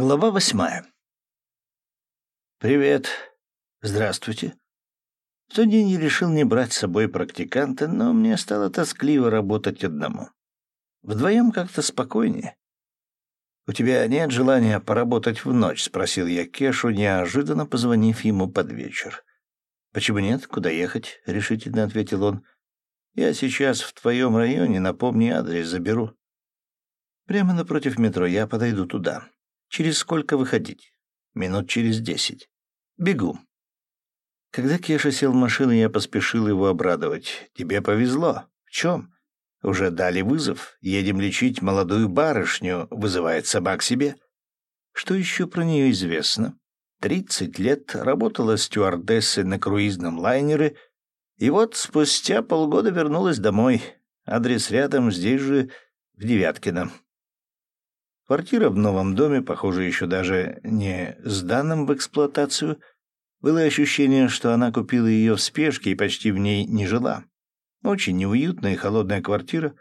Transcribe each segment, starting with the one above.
Глава восьмая. «Привет. Здравствуйте». В тот день я решил не брать с собой практиканта, но мне стало тоскливо работать одному. Вдвоем как-то спокойнее. «У тебя нет желания поработать в ночь?» — спросил я Кешу, неожиданно позвонив ему под вечер. «Почему нет? Куда ехать?» — решительно ответил он. «Я сейчас в твоем районе, напомни адрес, заберу». «Прямо напротив метро, я подойду туда». Через сколько выходить? Минут через десять. Бегу. Когда Кеша сел в машину, я поспешил его обрадовать. Тебе повезло. В чем? Уже дали вызов. Едем лечить молодую барышню, вызывает собак себе. Что еще про нее известно? Тридцать лет работала стюардессой на круизном лайнере, и вот спустя полгода вернулась домой. Адрес рядом, здесь же, в Девяткино. Квартира в новом доме, похоже, еще даже не сданном в эксплуатацию. Было ощущение, что она купила ее в спешке и почти в ней не жила. Очень неуютная и холодная квартира,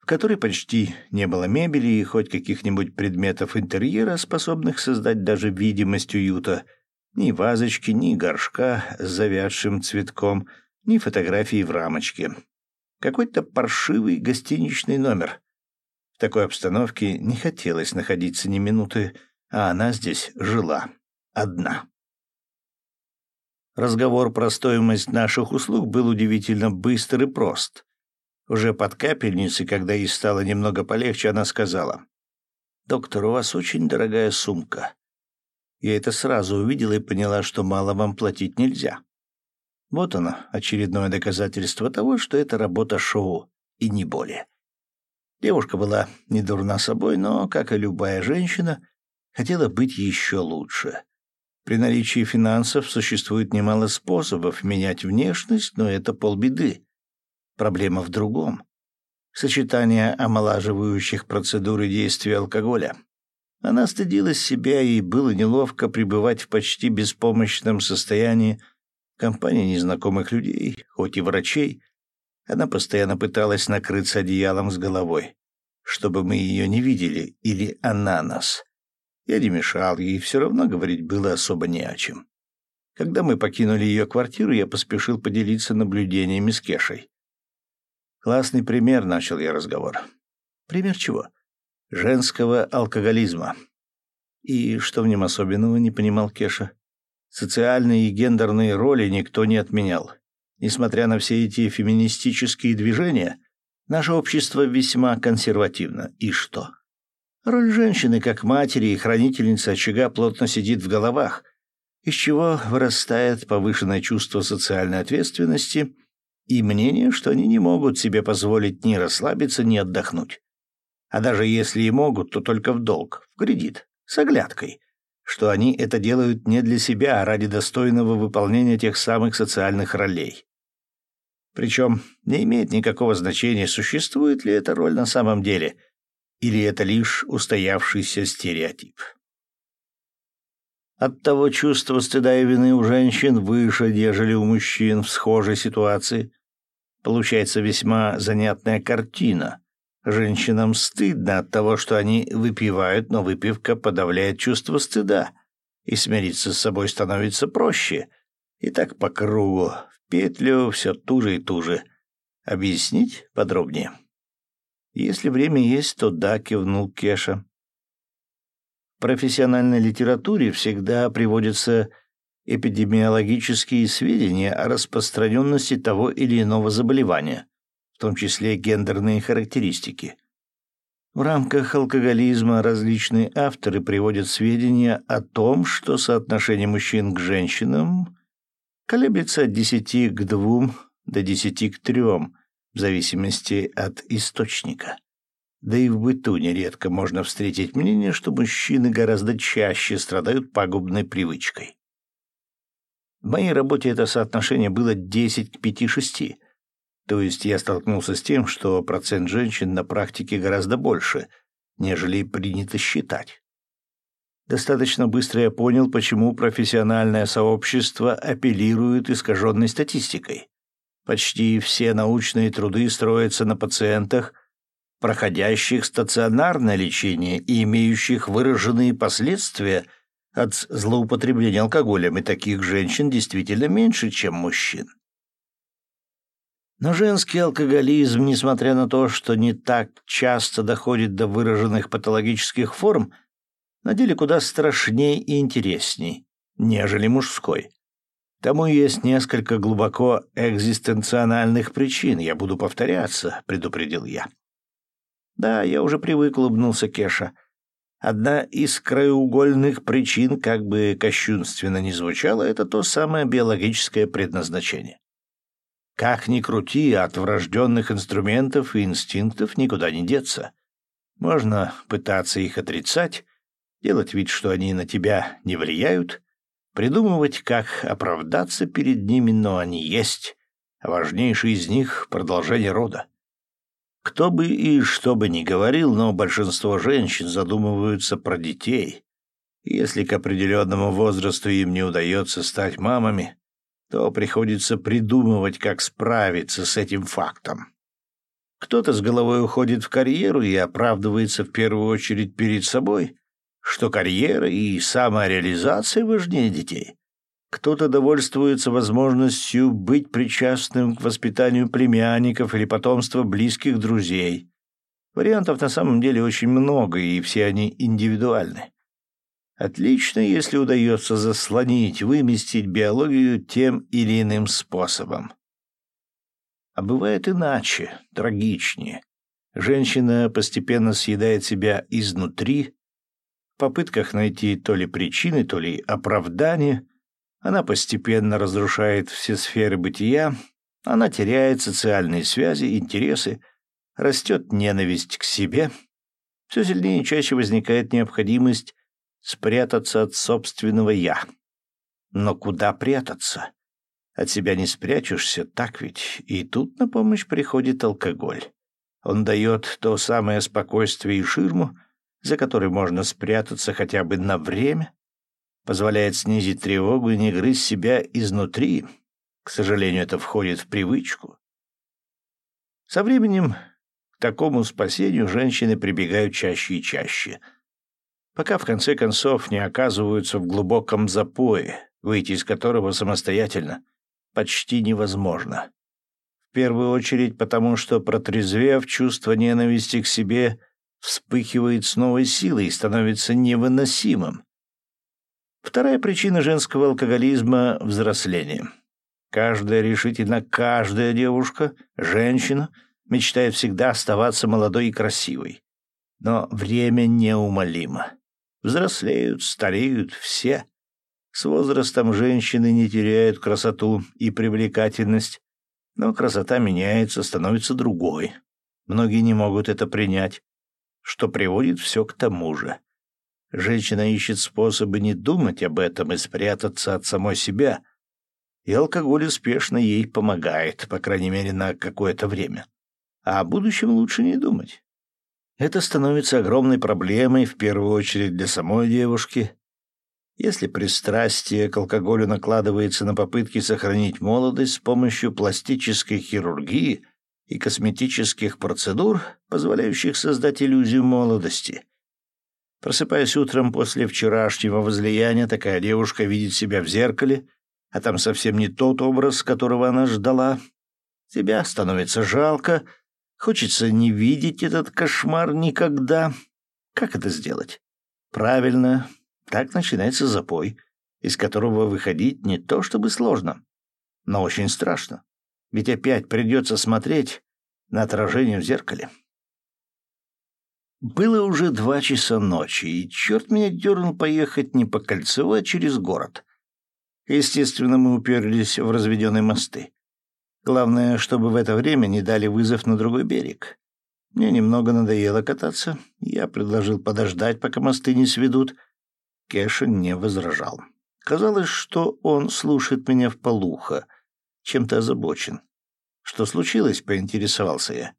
в которой почти не было мебели и хоть каких-нибудь предметов интерьера, способных создать даже видимость уюта. Ни вазочки, ни горшка с завядшим цветком, ни фотографии в рамочке. Какой-то паршивый гостиничный номер — такой обстановке не хотелось находиться ни минуты, а она здесь жила. Одна. Разговор про стоимость наших услуг был удивительно быстр и прост. Уже под капельницей, когда ей стало немного полегче, она сказала. «Доктор, у вас очень дорогая сумка». Я это сразу увидела и поняла, что мало вам платить нельзя. Вот оно, очередное доказательство того, что это работа шоу, и не более. Девушка была не дурна собой, но, как и любая женщина, хотела быть еще лучше. При наличии финансов существует немало способов менять внешность, но это полбеды. Проблема в другом. Сочетание омолаживающих процедур и действия алкоголя. Она стыдилась себя, и было неловко пребывать в почти беспомощном состоянии компании незнакомых людей, хоть и врачей, она постоянно пыталась накрыться одеялом с головой, чтобы мы ее не видели, или она нас. Я не мешал ей, все равно говорить было особо не о чем. Когда мы покинули ее квартиру, я поспешил поделиться наблюдениями с Кешей. «Классный пример», — начал я разговор. «Пример чего?» «Женского алкоголизма». «И что в нем особенного?» — не понимал Кеша. «Социальные и гендерные роли никто не отменял. Несмотря на все эти феминистические движения, наше общество весьма консервативно. И что? Роль женщины как матери и хранительницы очага плотно сидит в головах, из чего вырастает повышенное чувство социальной ответственности и мнение, что они не могут себе позволить ни расслабиться, ни отдохнуть. А даже если и могут, то только в долг, в кредит, с оглядкой, что они это делают не для себя, а ради достойного выполнения тех самых социальных ролей. Причем не имеет никакого значения, существует ли эта роль на самом деле, или это лишь устоявшийся стереотип. Оттого чувство стыда и вины у женщин выше, нежели у мужчин в схожей ситуации. Получается весьма занятная картина. Женщинам стыдно от того, что они выпивают, но выпивка подавляет чувство стыда, и смириться с собой становится проще. И так по кругу, петлю все туже и туже. Объяснить подробнее? Если время есть, то да, кивнул Кеша. В профессиональной литературе всегда приводятся эпидемиологические сведения о распространенности того или иного заболевания, в том числе гендерные характеристики. В рамках алкоголизма различные авторы приводят сведения о том, что соотношение мужчин к женщинам колеблется от 10 к 2 до 10 к 3, в зависимости от источника. Да и в быту нередко можно встретить мнение, что мужчины гораздо чаще страдают пагубной привычкой. В моей работе это соотношение было 10 к 5-6, то есть я столкнулся с тем, что процент женщин на практике гораздо больше, нежели принято считать. Достаточно быстро я понял, почему профессиональное сообщество апеллирует искаженной статистикой. Почти все научные труды строятся на пациентах, проходящих стационарное лечение и имеющих выраженные последствия от злоупотребления алкоголем, и таких женщин действительно меньше, чем мужчин. Но женский алкоголизм, несмотря на то, что не так часто доходит до выраженных патологических форм, на деле куда страшней и интересней, нежели мужской. Тому есть несколько глубоко экзистенциональных причин. Я буду повторяться, предупредил я. Да, я уже привык, улыбнулся Кеша. Одна из краеугольных причин, как бы кощунственно ни звучало, это то самое биологическое предназначение. Как ни крути, от врожденных инструментов и инстинктов никуда не деться. Можно пытаться их отрицать, делать вид, что они на тебя не влияют, придумывать, как оправдаться перед ними, но они есть, а важнейший из них — продолжение рода. Кто бы и что бы ни говорил, но большинство женщин задумываются про детей. если к определенному возрасту им не удается стать мамами, то приходится придумывать, как справиться с этим фактом. Кто-то с головой уходит в карьеру и оправдывается в первую очередь перед собой, что карьера и самореализация важнее детей. Кто-то довольствуется возможностью быть причастным к воспитанию племянников или потомства близких друзей. Вариантов на самом деле очень много, и все они индивидуальны. Отлично, если удается заслонить, выместить биологию тем или иным способом. А бывает иначе, трагичнее. Женщина постепенно съедает себя изнутри, попытках найти то ли причины, то ли оправдания, она постепенно разрушает все сферы бытия, она теряет социальные связи, интересы, растет ненависть к себе, все сильнее и чаще возникает необходимость спрятаться от собственного «я». Но куда прятаться? От себя не спрячешься, так ведь? И тут на помощь приходит алкоголь. Он дает то самое спокойствие и ширму, за которой можно спрятаться хотя бы на время, позволяет снизить тревогу и не грызть себя изнутри. К сожалению, это входит в привычку. Со временем к такому спасению женщины прибегают чаще и чаще, пока в конце концов не оказываются в глубоком запое, выйти из которого самостоятельно почти невозможно. В первую очередь потому, что, протрезвев, чувство ненависти к себе — вспыхивает с новой силой и становится невыносимым. Вторая причина женского алкоголизма — взросление. Каждая, решительно каждая девушка, женщина, мечтает всегда оставаться молодой и красивой. Но время неумолимо. Взрослеют, стареют все. С возрастом женщины не теряют красоту и привлекательность, но красота меняется, становится другой. Многие не могут это принять что приводит все к тому же. Женщина ищет способы не думать об этом и спрятаться от самой себя, и алкоголь успешно ей помогает, по крайней мере, на какое-то время. А о будущем лучше не думать. Это становится огромной проблемой, в первую очередь для самой девушки. Если пристрастие к алкоголю накладывается на попытки сохранить молодость с помощью пластической хирургии – и косметических процедур, позволяющих создать иллюзию молодости. Просыпаясь утром после вчерашнего возлияния, такая девушка видит себя в зеркале, а там совсем не тот образ, которого она ждала. Тебя становится жалко, хочется не видеть этот кошмар никогда. Как это сделать? Правильно, так начинается запой, из которого выходить не то чтобы сложно, но очень страшно ведь опять придется смотреть на отражение в зеркале. Было уже два часа ночи, и черт меня дернул поехать не по кольцевой, а через город. Естественно, мы уперлись в разведенные мосты. Главное, чтобы в это время не дали вызов на другой берег. Мне немного надоело кататься. Я предложил подождать, пока мосты не сведут. Кеша не возражал. Казалось, что он слушает меня в полухо — чем-то озабочен. «Что случилось?» — поинтересовался я.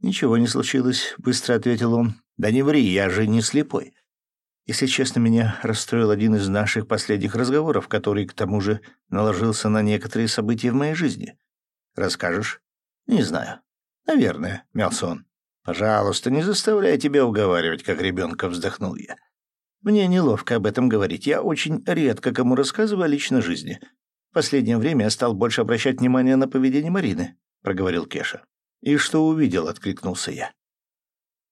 «Ничего не случилось», — быстро ответил он. «Да не ври, я же не слепой. Если честно, меня расстроил один из наших последних разговоров, который, к тому же, наложился на некоторые события в моей жизни. Расскажешь?» «Не знаю. Наверное», — мялся он. «Пожалуйста, не заставляй тебя уговаривать, как ребенка», — вздохнул я. «Мне неловко об этом говорить. Я очень редко кому рассказываю о личной жизни. Последнее время я стал больше обращать внимание на поведение Марины», — проговорил Кеша. «И что увидел?» — откликнулся я.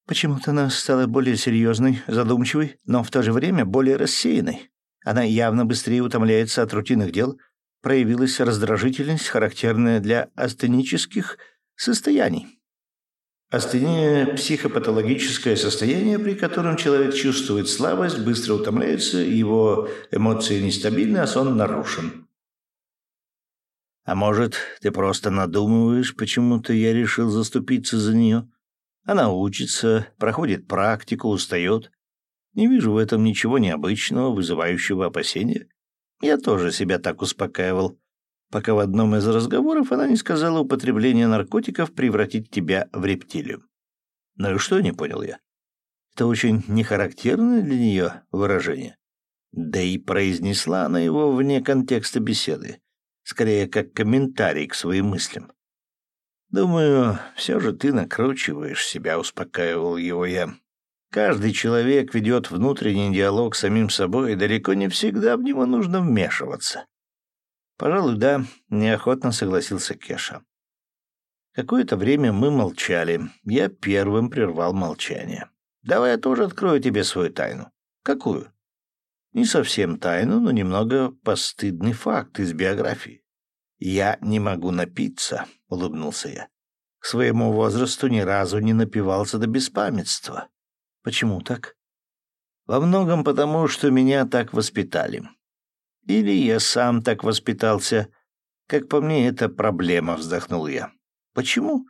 Почему-то она стала более серьезной, задумчивой, но в то же время более рассеянной. Она явно быстрее утомляется от рутинных дел, проявилась раздражительность, характерная для астенических состояний. Астения – психопатологическое состояние, при котором человек чувствует слабость, быстро утомляется, его эмоции нестабильны, а сон нарушен. А может, ты просто надумываешь, почему-то я решил заступиться за нее? Она учится, проходит практику, устает. Не вижу в этом ничего необычного, вызывающего опасения. Я тоже себя так успокаивал пока в одном из разговоров она не сказала употребление наркотиков превратить тебя в рептилию. Ну и что, не понял я. Это очень нехарактерное для нее выражение. Да и произнесла она его вне контекста беседы, скорее как комментарий к своим мыслям. «Думаю, все же ты накручиваешь себя», — успокаивал его я. «Каждый человек ведет внутренний диалог с самим собой, и далеко не всегда в него нужно вмешиваться. «Пожалуй, да», — неохотно согласился Кеша. Какое-то время мы молчали. Я первым прервал молчание. «Давай я тоже открою тебе свою тайну». «Какую?» «Не совсем тайну, но немного постыдный факт из биографии». «Я не могу напиться», — улыбнулся я. «К своему возрасту ни разу не напивался до беспамятства». «Почему так?» «Во многом потому, что меня так воспитали. Или я сам так воспитался. Как по мне, это проблема, вздохнул я. Почему?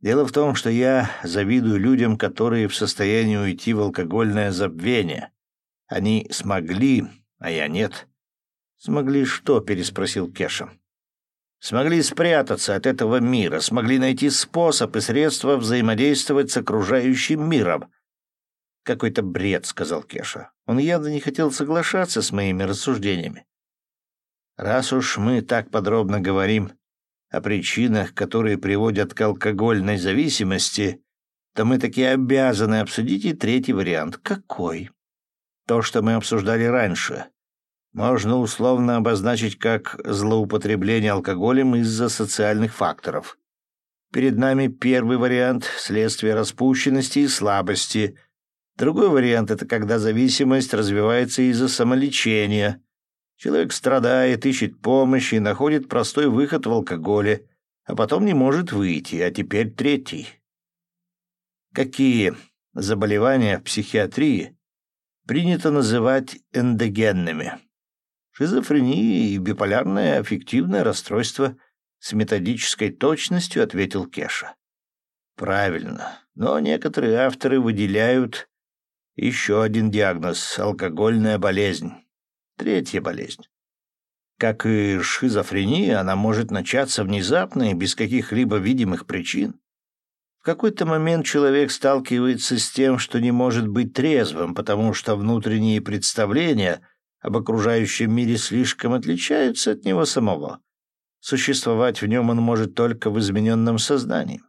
Дело в том, что я завидую людям, которые в состоянии уйти в алкогольное забвение. Они смогли, а я нет. Смогли что? переспросил Кеша. Смогли спрятаться от этого мира, смогли найти способ и средства взаимодействовать с окружающим миром. «Какой-то бред», — сказал Кеша. Он явно не хотел соглашаться с моими рассуждениями. «Раз уж мы так подробно говорим о причинах, которые приводят к алкогольной зависимости, то мы таки обязаны обсудить и третий вариант. Какой? То, что мы обсуждали раньше. Можно условно обозначить как злоупотребление алкоголем из-за социальных факторов. Перед нами первый вариант – следствие распущенности и слабости – Другой вариант — это когда зависимость развивается из-за самолечения. Человек страдает, ищет помощи и находит простой выход в алкоголе, а потом не может выйти, а теперь третий. Какие заболевания в психиатрии принято называть эндогенными? Шизофрения и биполярное аффективное расстройство с методической точностью ответил Кеша. Правильно, но некоторые авторы выделяют еще один диагноз — алкогольная болезнь. Третья болезнь. Как и шизофрения, она может начаться внезапно и без каких-либо видимых причин. В какой-то момент человек сталкивается с тем, что не может быть трезвым, потому что внутренние представления об окружающем мире слишком отличаются от него самого. Существовать в нем он может только в измененном сознании.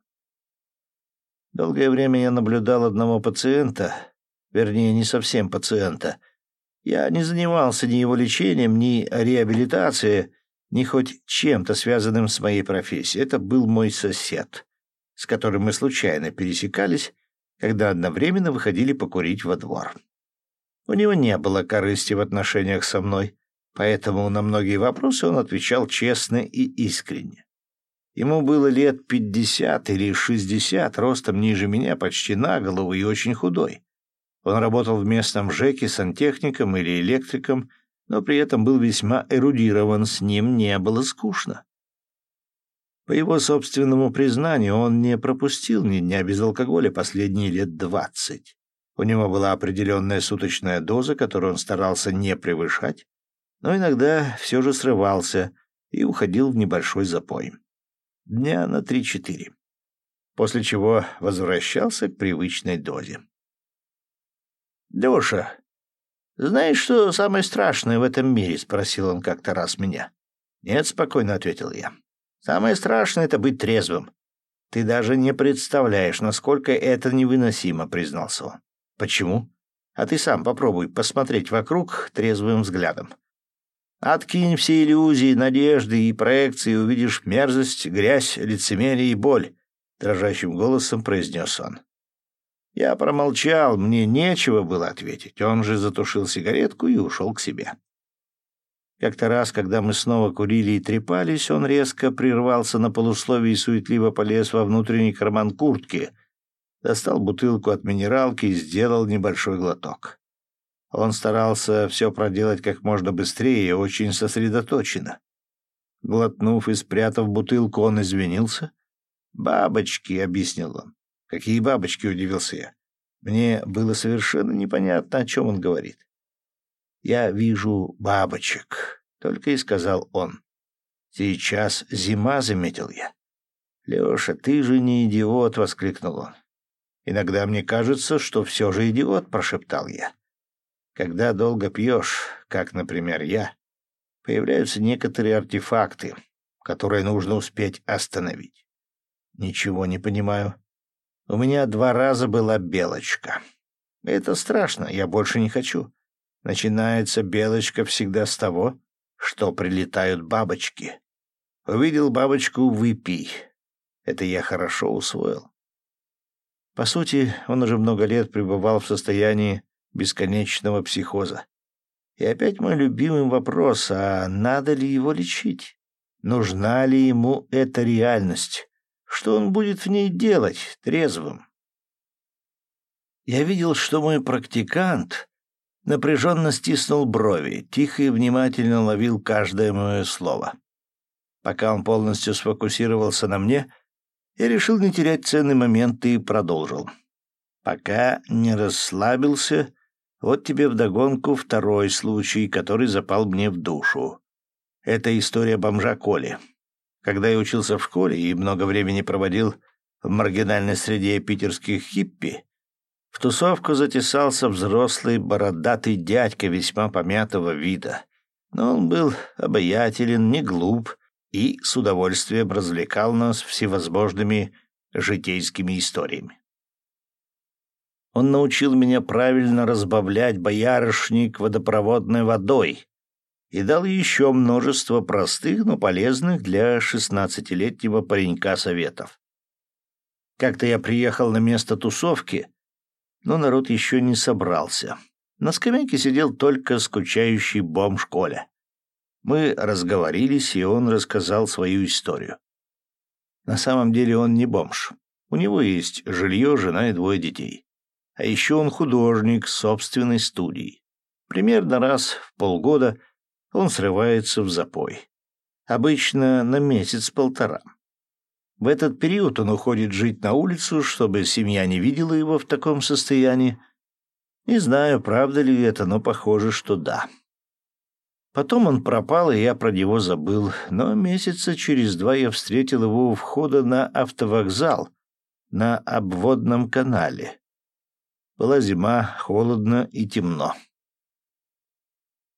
Долгое время я наблюдал одного пациента, вернее, не совсем пациента. Я не занимался ни его лечением, ни реабилитацией, ни хоть чем-то связанным с моей профессией. Это был мой сосед, с которым мы случайно пересекались, когда одновременно выходили покурить во двор. У него не было корысти в отношениях со мной, поэтому на многие вопросы он отвечал честно и искренне. Ему было лет пятьдесят или шестьдесят, ростом ниже меня почти на голову и очень худой. Он работал в местном ЖЭКе сантехником или электриком, но при этом был весьма эрудирован, с ним не было скучно. По его собственному признанию, он не пропустил ни дня без алкоголя последние лет двадцать. У него была определенная суточная доза, которую он старался не превышать, но иногда все же срывался и уходил в небольшой запой. Дня на три-четыре. После чего возвращался к привычной дозе. «Леша, знаешь, что самое страшное в этом мире?» — спросил он как-то раз меня. «Нет», — спокойно ответил я. «Самое страшное — это быть трезвым. Ты даже не представляешь, насколько это невыносимо, признался он. Почему? А ты сам попробуй посмотреть вокруг трезвым взглядом. Откинь все иллюзии, надежды и проекции, увидишь мерзость, грязь, лицемерие и боль, дрожащим голосом произнес он. Я промолчал, мне нечего было ответить. Он же затушил сигаретку и ушел к себе. Как-то раз, когда мы снова курили и трепались, он резко прервался на полусловие и суетливо полез во внутренний карман куртки, достал бутылку от минералки и сделал небольшой глоток. Он старался все проделать как можно быстрее и очень сосредоточенно. Глотнув и спрятав бутылку, он извинился. «Бабочки», — объяснил он. «Какие бабочки?» — удивился я. Мне было совершенно непонятно, о чем он говорит. «Я вижу бабочек», — только и сказал он. «Сейчас зима», — заметил я. «Леша, ты же не идиот», — воскликнул он. «Иногда мне кажется, что все же идиот», — прошептал я. «Когда долго пьешь, как, например, я, появляются некоторые артефакты, которые нужно успеть остановить». «Ничего не понимаю», у меня два раза была белочка. Это страшно, я больше не хочу. Начинается белочка всегда с того, что прилетают бабочки. Увидел бабочку — выпей. Это я хорошо усвоил. По сути, он уже много лет пребывал в состоянии бесконечного психоза. И опять мой любимый вопрос, а надо ли его лечить? Нужна ли ему эта реальность? Что он будет в ней делать, трезвым? Я видел, что мой практикант напряженно стиснул брови, тихо и внимательно ловил каждое мое слово. Пока он полностью сфокусировался на мне, я решил не терять ценный момент и продолжил. Пока не расслабился, вот тебе вдогонку второй случай, который запал мне в душу. Это история бомжа Коли. Когда я учился в школе и много времени проводил в маргинальной среде питерских хиппи, в тусовку затесался взрослый бородатый дядька весьма помятого вида. Но он был обаятелен, не глуп и с удовольствием развлекал нас всевозможными житейскими историями. Он научил меня правильно разбавлять боярышник водопроводной водой, и дал еще множество простых, но полезных для шестнадцатилетнего паренька советов. Как-то я приехал на место тусовки, но народ еще не собрался. На скамейке сидел только скучающий бомж Коля. Мы разговорились, и он рассказал свою историю. На самом деле он не бомж. У него есть жилье, жена и двое детей. А еще он художник собственной студии. Примерно раз в полгода – он срывается в запой. Обычно на месяц-полтора. В этот период он уходит жить на улицу, чтобы семья не видела его в таком состоянии. Не знаю, правда ли это, но похоже, что да. Потом он пропал, и я про него забыл, но месяца через два я встретил его у входа на автовокзал на обводном канале. Была зима, холодно и темно.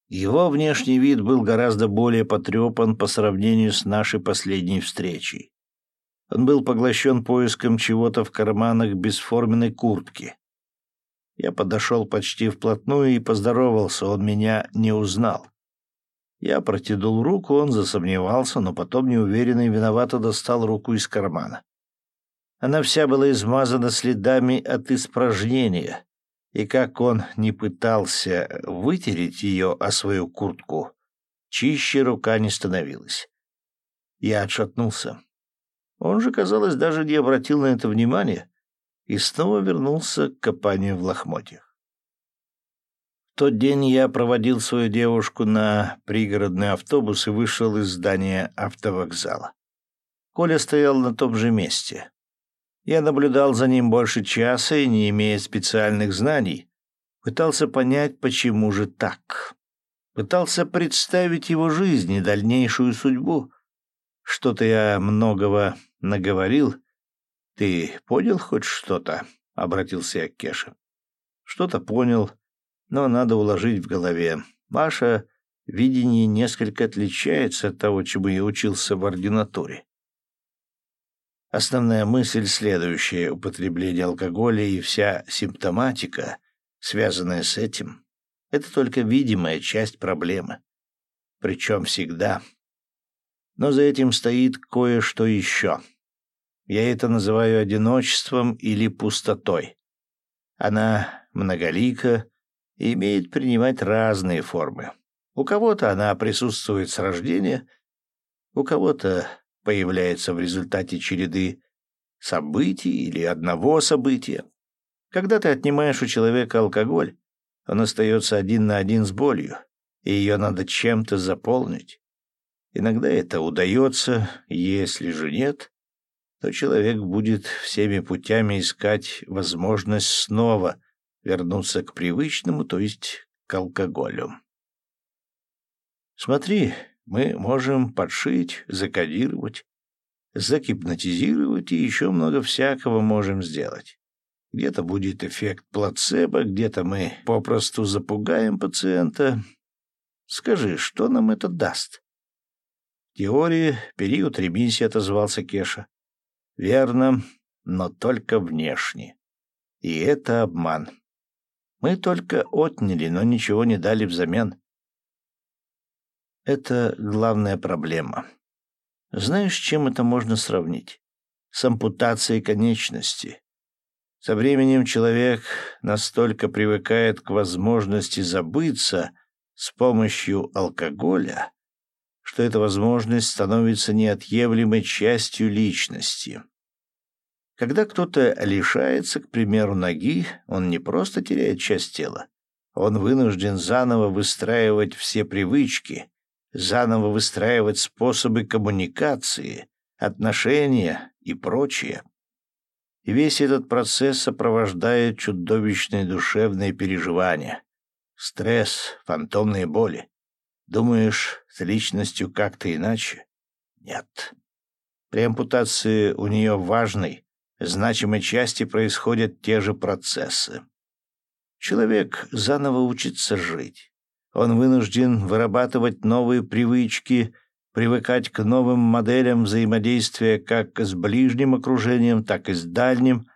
Его внешний вид был гораздо более потрепан по сравнению с нашей последней встречей. Он был поглощен поиском чего-то в карманах бесформенной куртки. Я подошел почти вплотную и поздоровался, он меня не узнал. Я протянул руку, он засомневался, но потом неуверенно и виновато достал руку из кармана. Она вся была измазана следами от испражнения, и как он не пытался вытереть ее о свою куртку, чище рука не становилась. Я отшатнулся. Он же, казалось, даже не обратил на это внимания и снова вернулся к копанию в лохмотьях. Тот день я проводил свою девушку на пригородный автобус и вышел из здания автовокзала. Коля стоял на том же месте. Я наблюдал за ним больше часа и, не имея специальных знаний, пытался понять, почему же так. Пытался представить его жизнь и дальнейшую судьбу. Что-то я многого наговорил. Ты понял хоть что-то? — обратился я к Кеше. Что-то понял, но надо уложить в голове. Маша видение несколько отличается от того, чему я учился в ординатуре. Основная мысль следующая. Употребление алкоголя и вся симптоматика, связанная с этим, это только видимая часть проблемы. Причем всегда. Но за этим стоит кое-что еще. Я это называю одиночеством или пустотой. Она многолика имеет принимать разные формы. У кого-то она присутствует с рождения, у кого-то появляется в результате череды событий или одного события. Когда ты отнимаешь у человека алкоголь, он остается один на один с болью, и ее надо чем-то заполнить. Иногда это удается, если же нет, то человек будет всеми путями искать возможность снова вернуться к привычному, то есть к алкоголю. Смотри, мы можем подшить, закодировать, загипнотизировать и еще много всякого можем сделать. Где-то будет эффект плацебо, где-то мы попросту запугаем пациента. Скажи, что нам это даст? Теория, период ремиссии, отозвался Кеша. Верно, но только внешне. И это обман. Мы только отняли, но ничего не дали взамен. Это главная проблема. Знаешь, чем это можно сравнить? С ампутацией конечности. Со временем человек настолько привыкает к возможности забыться с помощью алкоголя, что эта возможность становится неотъемлемой частью личности. Когда кто-то лишается, к примеру, ноги, он не просто теряет часть тела, он вынужден заново выстраивать все привычки, заново выстраивать способы коммуникации, отношения и прочее. И весь этот процесс сопровождает чудовищные душевные переживания, стресс, фантомные боли. Думаешь, с личностью как-то иначе? Нет. При ампутации у нее важной, значимой части происходят те же процессы. Человек заново учится жить. Он вынужден вырабатывать новые привычки, привыкать к новым моделям взаимодействия как с ближним окружением, так и с дальним.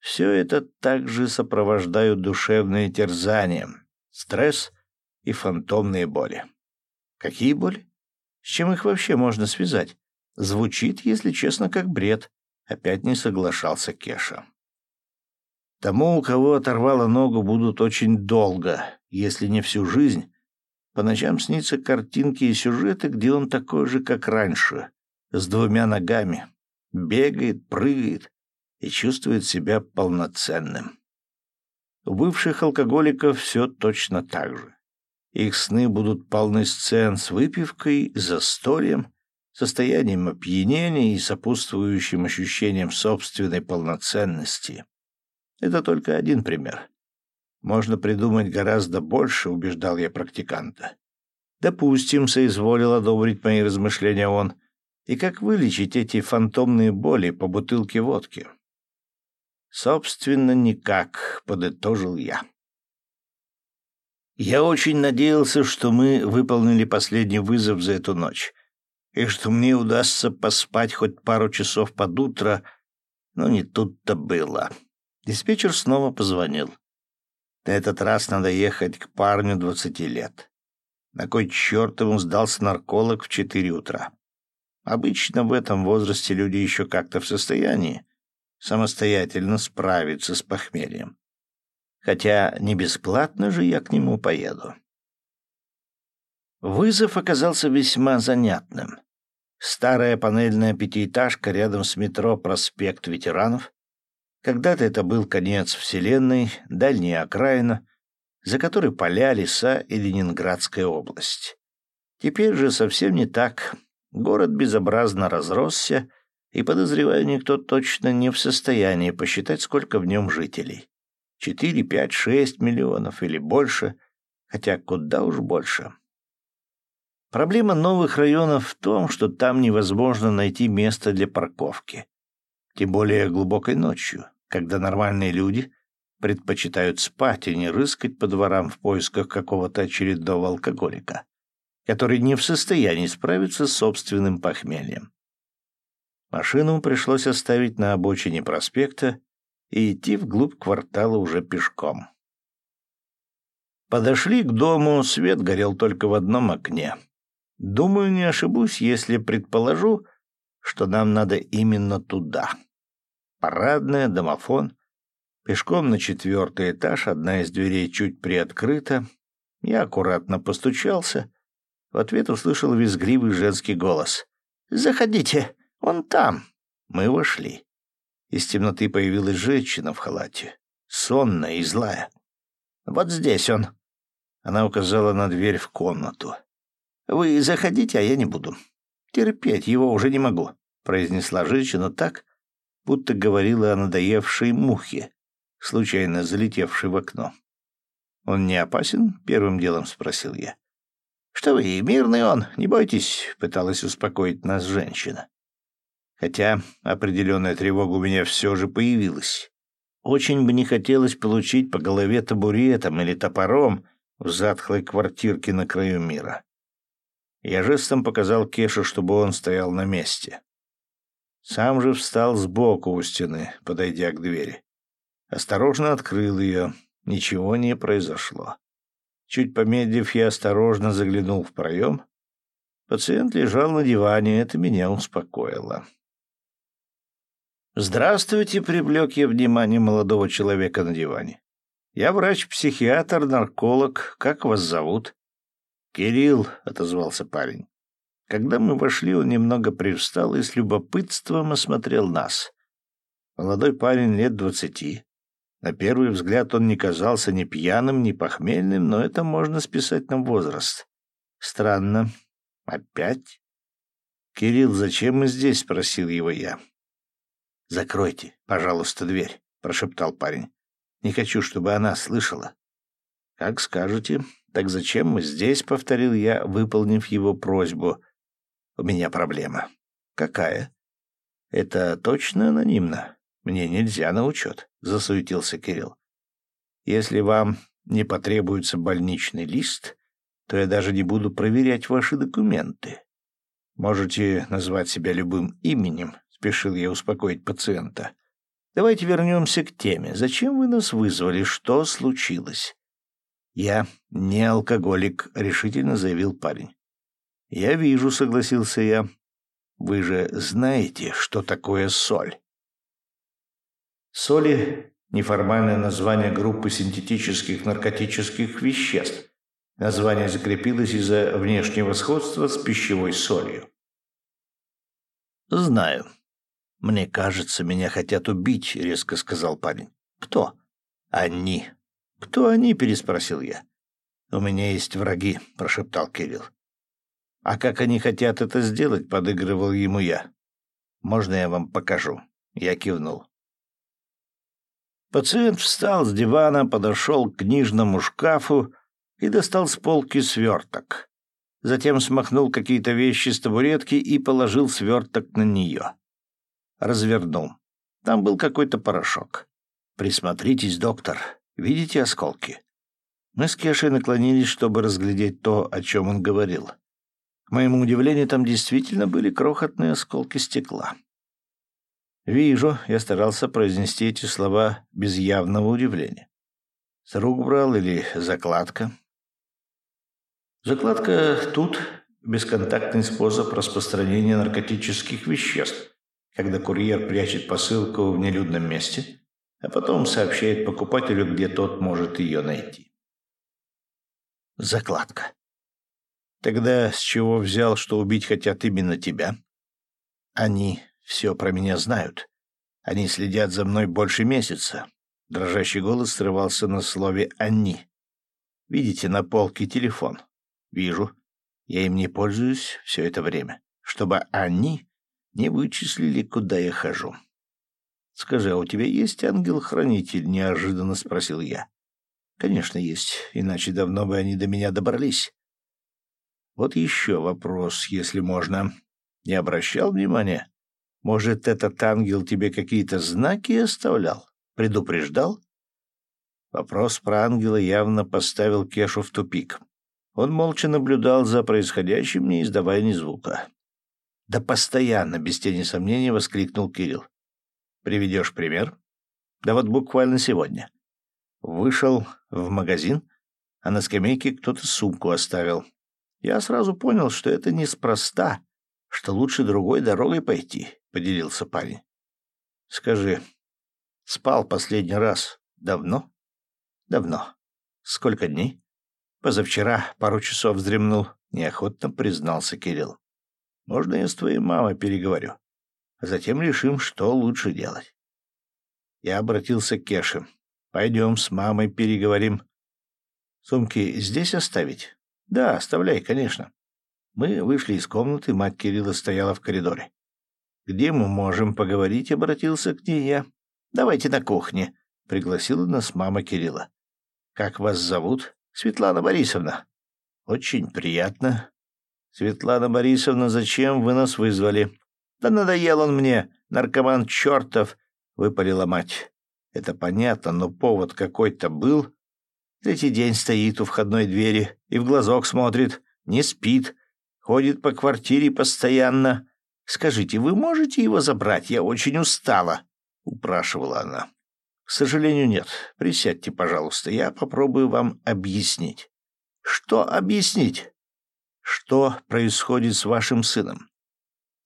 Все это также сопровождают душевные терзания, стресс и фантомные боли. Какие боли? С чем их вообще можно связать? Звучит, если честно, как бред. Опять не соглашался Кеша. Тому, у кого оторвало ногу, будут очень долго, если не всю жизнь, по ночам снится картинки и сюжеты, где он такой же, как раньше, с двумя ногами, бегает, прыгает и чувствует себя полноценным. У бывших алкоголиков все точно так же. Их сны будут полны сцен с выпивкой, застольем, состоянием опьянения и сопутствующим ощущением собственной полноценности. Это только один пример. Можно придумать гораздо больше, убеждал я практиканта. Допустим, соизволил одобрить мои размышления он. И как вылечить эти фантомные боли по бутылке водки? Собственно, никак, подытожил я. Я очень надеялся, что мы выполнили последний вызов за эту ночь, и что мне удастся поспать хоть пару часов под утро, но не тут-то было. Диспетчер снова позвонил. На этот раз надо ехать к парню двадцати лет. На кой черт ему сдался нарколог в четыре утра? Обычно в этом возрасте люди еще как-то в состоянии самостоятельно справиться с похмельем. Хотя не бесплатно же я к нему поеду. Вызов оказался весьма занятным. Старая панельная пятиэтажка рядом с метро «Проспект ветеранов» Когда-то это был конец Вселенной, дальняя окраина, за которой поля, леса и Ленинградская область. Теперь же совсем не так. Город безобразно разросся, и, подозреваю, никто точно не в состоянии посчитать, сколько в нем жителей. Четыре, пять, шесть миллионов или больше, хотя куда уж больше. Проблема новых районов в том, что там невозможно найти место для парковки тем более глубокой ночью, когда нормальные люди предпочитают спать и не рыскать по дворам в поисках какого-то очередного алкоголика, который не в состоянии справиться с собственным похмельем. Машину пришлось оставить на обочине проспекта и идти вглубь квартала уже пешком. Подошли к дому, свет горел только в одном окне. Думаю, не ошибусь, если предположу, что нам надо именно туда. Парадная, домофон. Пешком на четвертый этаж, одна из дверей чуть приоткрыта. Я аккуратно постучался. В ответ услышал визгливый женский голос. «Заходите, он там». Мы вошли. Из темноты появилась женщина в халате, сонная и злая. «Вот здесь он». Она указала на дверь в комнату. «Вы заходите, а я не буду. Терпеть его уже не могу», — произнесла женщина так, будто говорила о надоевшей мухе, случайно залетевшей в окно. «Он не опасен?» — первым делом спросил я. «Что вы, мирный он, не бойтесь», — пыталась успокоить нас женщина. Хотя определенная тревога у меня все же появилась. Очень бы не хотелось получить по голове табуретом или топором в затхлой квартирке на краю мира. Я жестом показал Кешу, чтобы он стоял на месте. Сам же встал сбоку у стены, подойдя к двери. Осторожно открыл ее. Ничего не произошло. Чуть помедлив, я осторожно заглянул в проем. Пациент лежал на диване, это меня успокоило. «Здравствуйте», — привлек я внимание молодого человека на диване. «Я врач-психиатр, нарколог. Как вас зовут?» «Кирилл», — отозвался парень. Когда мы вошли, он немного привстал и с любопытством осмотрел нас. Молодой парень лет двадцати. На первый взгляд он не казался ни пьяным, ни похмельным, но это можно списать на возраст. Странно. Опять? «Кирилл, зачем мы здесь?» — спросил его я. «Закройте, пожалуйста, дверь», — прошептал парень. «Не хочу, чтобы она слышала». «Как скажете. Так зачем мы здесь?» — повторил я, выполнив его просьбу. «У меня проблема». «Какая?» «Это точно анонимно. Мне нельзя на учет», — засуетился Кирилл. «Если вам не потребуется больничный лист, то я даже не буду проверять ваши документы. Можете назвать себя любым именем, спешил я успокоить пациента. Давайте вернемся к теме. Зачем вы нас вызвали? Что случилось? Я не алкоголик, решительно заявил парень. Я вижу, согласился я. Вы же знаете, что такое соль. Соли — неформальное название группы синтетических наркотических веществ. Название закрепилось из-за внешнего сходства с пищевой солью. «Знаю», «Мне кажется, меня хотят убить», — резко сказал парень. «Кто?» «Они». «Кто они?» — переспросил я. «У меня есть враги», — прошептал Кирилл. «А как они хотят это сделать?» — подыгрывал ему я. «Можно я вам покажу?» Я кивнул. Пациент встал с дивана, подошел к книжному шкафу и достал с полки сверток. Затем смахнул какие-то вещи с табуретки и положил сверток на нее развернул. Там был какой-то порошок. «Присмотритесь, доктор. Видите осколки?» Мы с Кешей наклонились, чтобы разглядеть то, о чем он говорил. К моему удивлению, там действительно были крохотные осколки стекла. «Вижу», — я старался произнести эти слова без явного удивления. «С рук брал или закладка?» «Закладка тут — бесконтактный способ распространения наркотических веществ когда курьер прячет посылку в нелюдном месте, а потом сообщает покупателю, где тот может ее найти. Закладка. Тогда с чего взял, что убить хотят именно тебя? Они все про меня знают. Они следят за мной больше месяца. Дрожащий голос срывался на слове «они». Видите на полке телефон? Вижу. Я им не пользуюсь все это время. Чтобы они не вычислили, куда я хожу. «Скажи, а у тебя есть ангел-хранитель?» — неожиданно спросил я. «Конечно, есть, иначе давно бы они до меня добрались». «Вот еще вопрос, если можно. Не обращал внимания? Может, этот ангел тебе какие-то знаки оставлял? Предупреждал?» Вопрос про ангела явно поставил Кешу в тупик. Он молча наблюдал за происходящим, не издавая ни звука. Да постоянно, без тени сомнения, воскликнул Кирилл. Приведешь пример? Да вот буквально сегодня. Вышел в магазин, а на скамейке кто-то сумку оставил. Я сразу понял, что это неспроста, что лучше другой дорогой пойти, — поделился парень. Скажи, спал последний раз давно? Давно. Сколько дней? Позавчера пару часов вздремнул, неохотно признался Кирилл. Можно я с твоей мамой переговорю? Затем решим, что лучше делать. Я обратился к Кеше. Пойдем с мамой переговорим. Сумки здесь оставить? Да, оставляй, конечно. Мы вышли из комнаты, мать Кирилла стояла в коридоре. «Где мы можем поговорить?» — обратился к ней я. «Давайте на кухне», — пригласила нас мама Кирилла. «Как вас зовут?» «Светлана Борисовна». «Очень приятно». «Светлана Борисовна, зачем вы нас вызвали?» «Да надоел он мне, наркоман чертов», — выпалила мать. «Это понятно, но повод какой-то был. Третий день стоит у входной двери и в глазок смотрит, не спит, ходит по квартире постоянно. Скажите, вы можете его забрать? Я очень устала», — упрашивала она. «К сожалению, нет. Присядьте, пожалуйста, я попробую вам объяснить». «Что объяснить?» «Что происходит с вашим сыном?»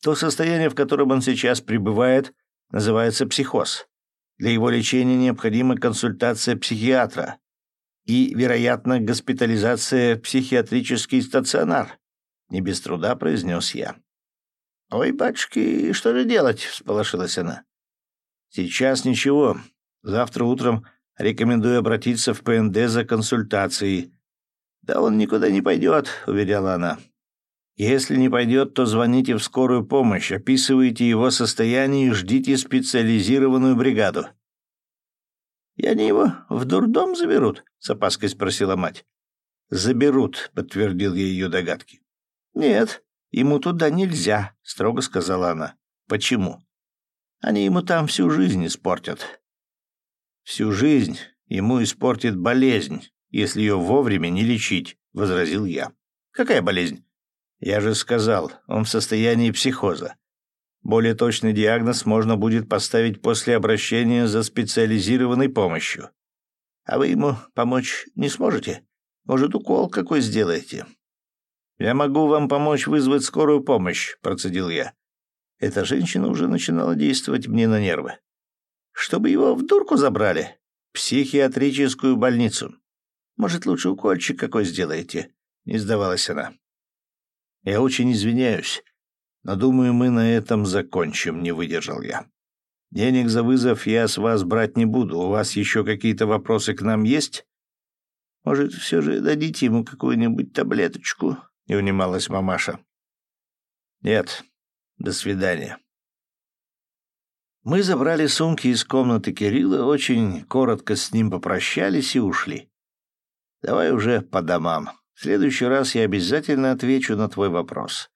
То состояние, в котором он сейчас пребывает, называется психоз. Для его лечения необходима консультация психиатра и, вероятно, госпитализация в психиатрический стационар, не без труда произнес я. «Ой, батюшки, что же делать?» — всполошилась она. «Сейчас ничего. Завтра утром рекомендую обратиться в ПНД за консультацией». «Да он никуда не пойдет», — уверяла она. «Если не пойдет, то звоните в скорую помощь, описывайте его состояние и ждите специализированную бригаду». «И они его в дурдом заберут?» — с опаской спросила мать. «Заберут», — подтвердил я ее догадки. «Нет, ему туда нельзя», — строго сказала она. «Почему?» «Они ему там всю жизнь испортят». «Всю жизнь ему испортит болезнь, если ее вовремя не лечить», — возразил я. «Какая болезнь?» «Я же сказал, он в состоянии психоза. Более точный диагноз можно будет поставить после обращения за специализированной помощью. А вы ему помочь не сможете? Может, укол какой сделаете? «Я могу вам помочь вызвать скорую помощь», — процедил я. Эта женщина уже начинала действовать мне на нервы. «Чтобы его в дурку забрали? Психиатрическую больницу. Может, лучше укольчик какой сделаете?» — не сдавалась она. «Я очень извиняюсь, но думаю, мы на этом закончим», — не выдержал я. «Денег за вызов я с вас брать не буду. У вас еще какие-то вопросы к нам есть?» «Может, все же дадите ему какую-нибудь таблеточку?» — не унималась мамаша. «Нет, до свидания». Мы забрали сумки из комнаты Кирилла, очень коротко с ним попрощались и ушли. «Давай уже по домам. В следующий раз я обязательно отвечу на твой вопрос».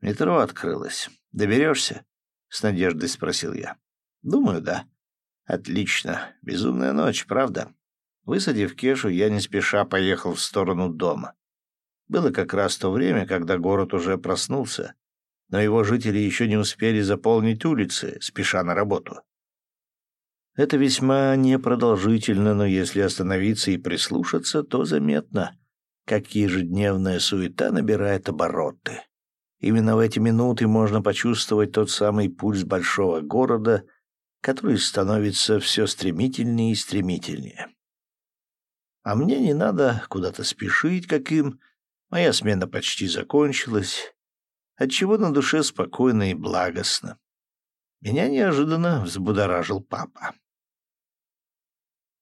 «Метро открылось. Доберешься?» — с надеждой спросил я. «Думаю, да». «Отлично. Безумная ночь, правда?» Высадив Кешу, я не спеша поехал в сторону дома. Было как раз то время, когда город уже проснулся, но его жители еще не успели заполнить улицы, спеша на работу. Это весьма непродолжительно, но если остановиться и прислушаться, то заметно, как ежедневная суета набирает обороты. Именно в эти минуты можно почувствовать тот самый пульс большого города, который становится все стремительнее и стремительнее. А мне не надо куда-то спешить, как им, Моя смена почти закончилась, отчего на душе спокойно и благостно. Меня неожиданно взбудоражил папа.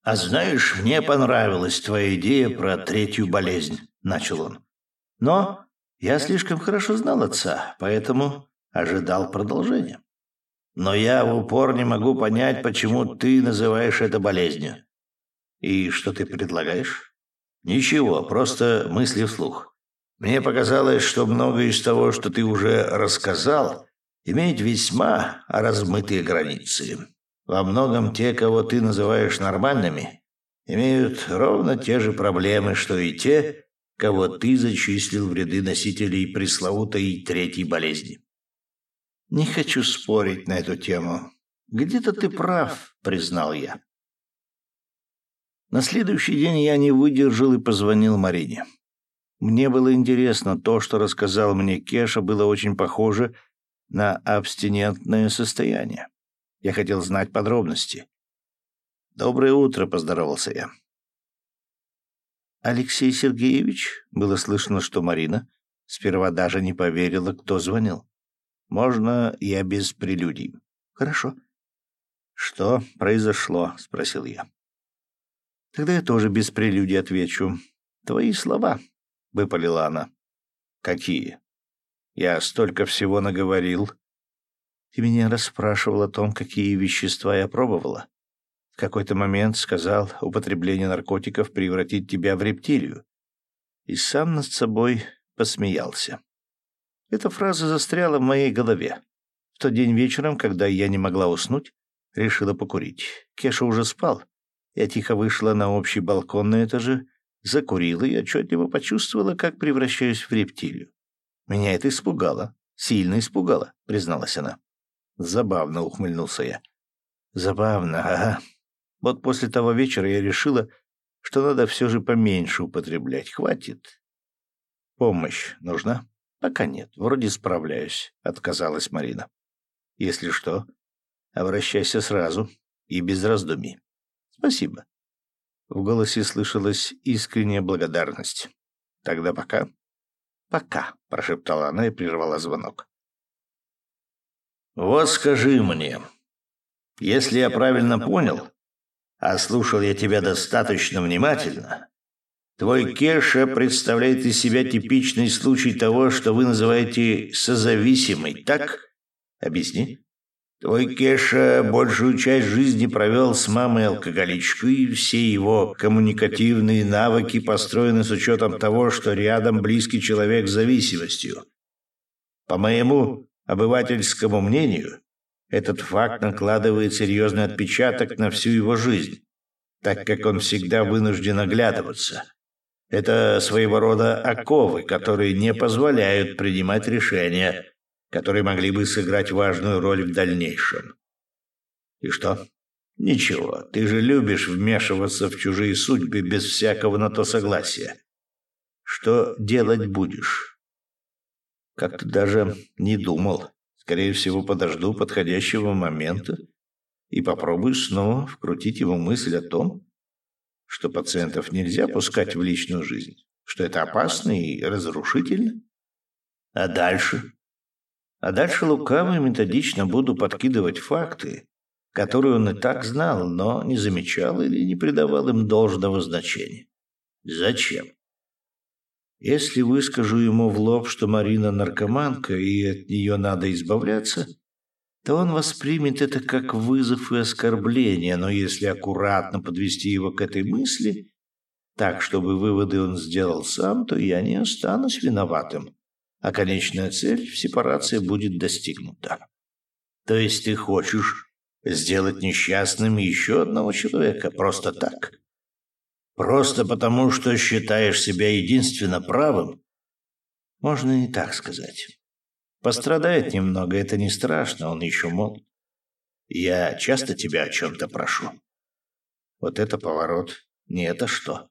«А знаешь, мне понравилась твоя идея про третью болезнь», — начал он. «Но я слишком хорошо знал отца, поэтому ожидал продолжения. Но я в упор не могу понять, почему ты называешь это болезнью. И что ты предлагаешь? Ничего, просто мысли вслух. Мне показалось, что многое из того, что ты уже рассказал, имеет весьма размытые границы. Во многом те, кого ты называешь нормальными, имеют ровно те же проблемы, что и те, кого ты зачислил в ряды носителей пресловутой третьей болезни. Не хочу спорить на эту тему. Где-то ты прав, признал я. На следующий день я не выдержал и позвонил Марине. Мне было интересно, то, что рассказал мне Кеша, было очень похоже на абстинентное состояние. Я хотел знать подробности. «Доброе утро», — поздоровался я. «Алексей Сергеевич?» — было слышно, что Марина сперва даже не поверила, кто звонил. «Можно я без прелюдий?» «Хорошо». «Что произошло?» — спросил я. «Тогда я тоже без прелюдий отвечу. Твои слова», — выпалила она. «Какие?» «Я столько всего наговорил». «Ты меня расспрашивал о том, какие вещества я пробовала. В какой-то момент сказал, употребление наркотиков превратит тебя в рептилию. И сам над собой посмеялся. Эта фраза застряла в моей голове. В тот день вечером, когда я не могла уснуть, решила покурить. Кеша уже спал. Я тихо вышла на общий балкон на этаже, закурила и отчетливо почувствовала, как превращаюсь в рептилию. Меня это испугало. Сильно испугало, призналась она. Забавно ухмыльнулся я. Забавно, ага. Вот после того вечера я решила, что надо все же поменьше употреблять. Хватит. Помощь нужна? Пока нет. Вроде справляюсь, отказалась Марина. Если что, обращайся сразу и без раздумий. Спасибо. В голосе слышалась искренняя благодарность. Тогда пока. Пока, прошептала она и прервала звонок. Вот скажи мне, если я правильно понял, а слушал я тебя достаточно внимательно, твой Кеша представляет из себя типичный случай того, что вы называете созависимый, так? Объясни. Твой Кеша большую часть жизни провел с мамой-алкоголичкой, и все его коммуникативные навыки построены с учетом того, что рядом близкий человек с зависимостью. По моему обывательскому мнению, этот факт накладывает серьезный отпечаток на всю его жизнь, так как он всегда вынужден оглядываться. Это своего рода оковы, которые не позволяют принимать решения, которые могли бы сыграть важную роль в дальнейшем. И что? Ничего, ты же любишь вмешиваться в чужие судьбы без всякого на то согласия. Что делать будешь? Как-то даже не думал. Скорее всего, подожду подходящего момента и попробую снова вкрутить его мысль о том, что пациентов нельзя пускать в личную жизнь, что это опасно и разрушительно. А дальше? А дальше лукаво и методично буду подкидывать факты, которые он и так знал, но не замечал или не придавал им должного значения. Зачем? Если выскажу ему в лоб, что Марина наркоманка и от нее надо избавляться, то он воспримет это как вызов и оскорбление, но если аккуратно подвести его к этой мысли, так, чтобы выводы он сделал сам, то я не останусь виноватым, а конечная цель в сепарации будет достигнута. То есть ты хочешь сделать несчастным еще одного человека просто так? Просто потому, что считаешь себя единственно правым? Можно и так сказать. Пострадает немного, это не страшно, он еще молод. Я часто тебя о чем-то прошу. Вот это поворот. Не это что?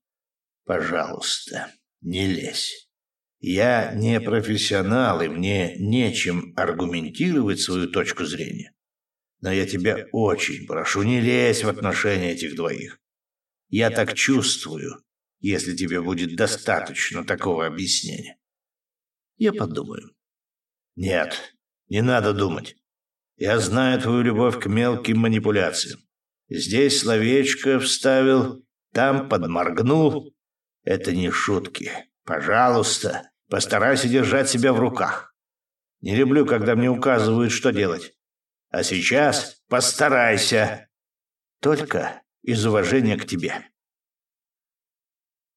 Пожалуйста, не лезь. Я не профессионал, и мне нечем аргументировать свою точку зрения. Но я тебя очень прошу, не лезь в отношения этих двоих. Я так чувствую, если тебе будет достаточно такого объяснения. Я подумаю. Нет, не надо думать. Я знаю твою любовь к мелким манипуляциям. Здесь словечко вставил, там подморгнул. Это не шутки. Пожалуйста, постарайся держать себя в руках. Не люблю, когда мне указывают, что делать. А сейчас постарайся. Только из уважения к тебе.